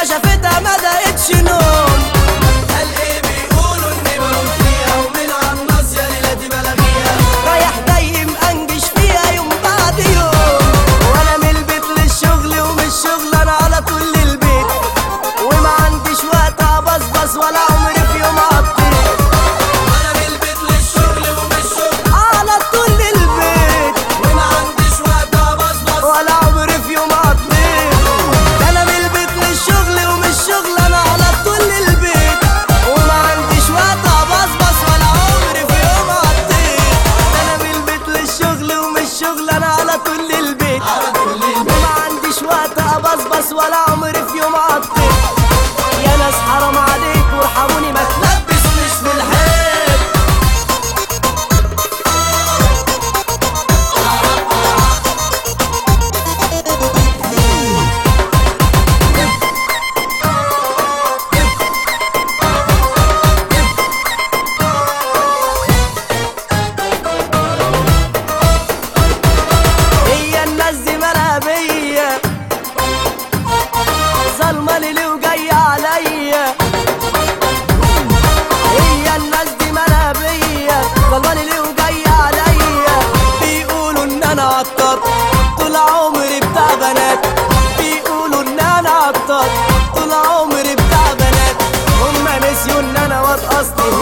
pas j'avais простым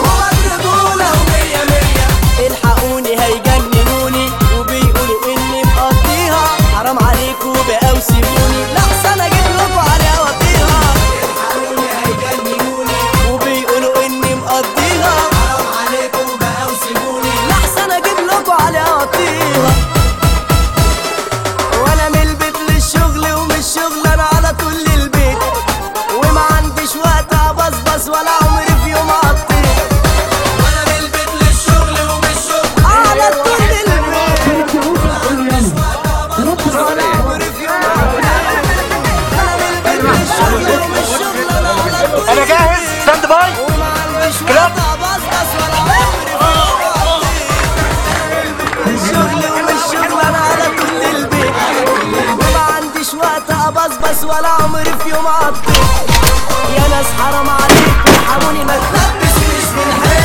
ولا عمري في يوم عطيت يا ناس حرام عليكم ارحموني ما تلبسنيش في الحيط